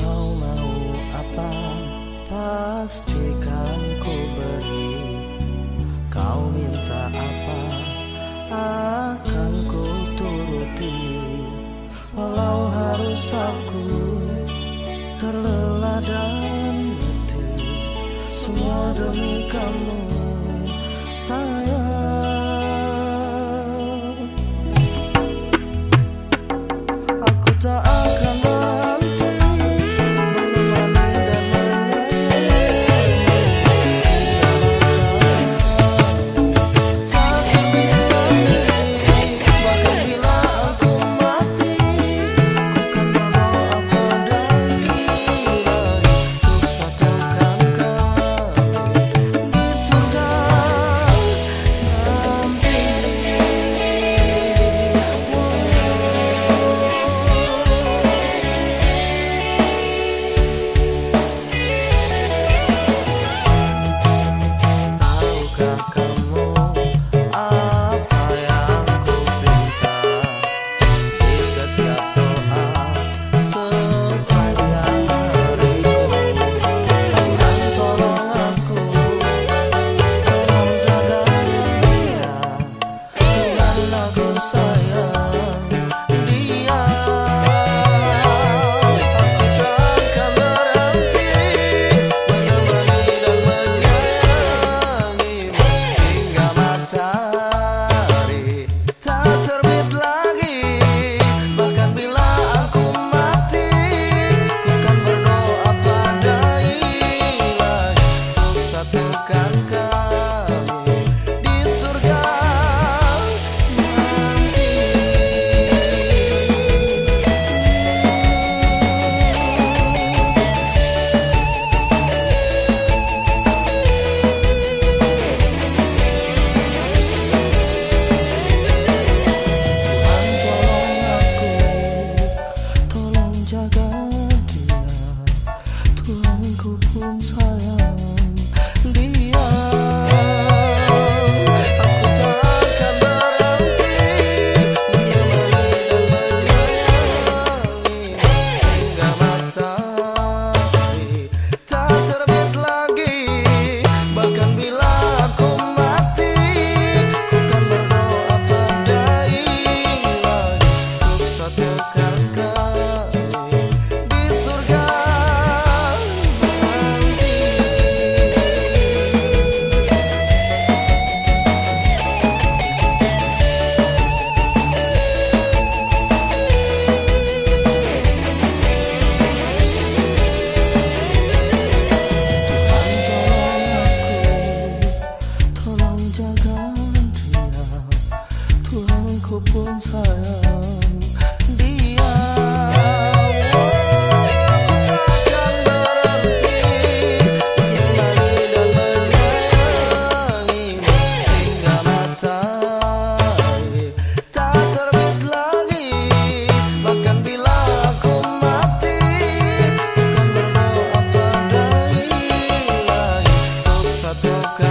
Kau mau apa pastikan ku beri. Kau minta apa akan ku turuti. Walau harus aku terlelah dan letih Semua demi kamu sayang toca